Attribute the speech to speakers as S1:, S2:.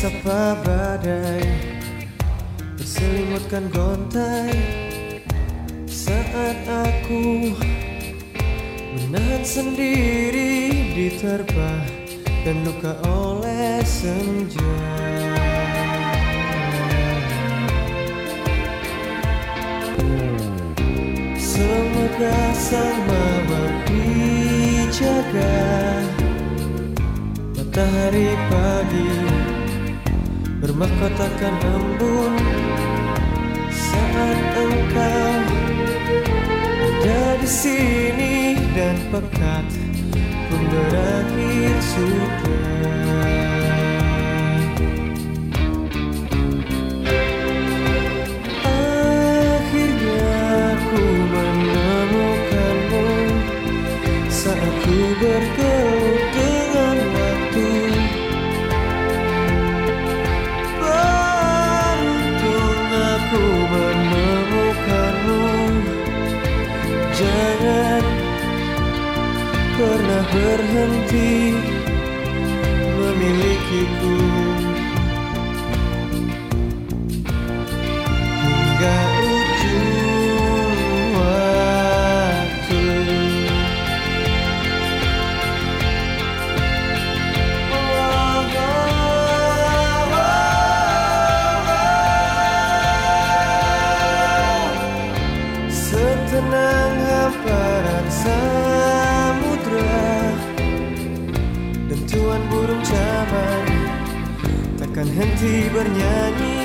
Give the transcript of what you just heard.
S1: bersama badai Terselimutkan gontai. Saat aku Menahan sendiri diterpa Dan luka oleh senja. Semoga sang mawar dijaga. Matahari pagi Bermahkotakan embun Saat engkau Ada di sini dan pekat Pun berakhir sudah berhenti memilikiku. Hingga ujung waktu. Setenang Dentuan burung caman Takkan henti bernyanyi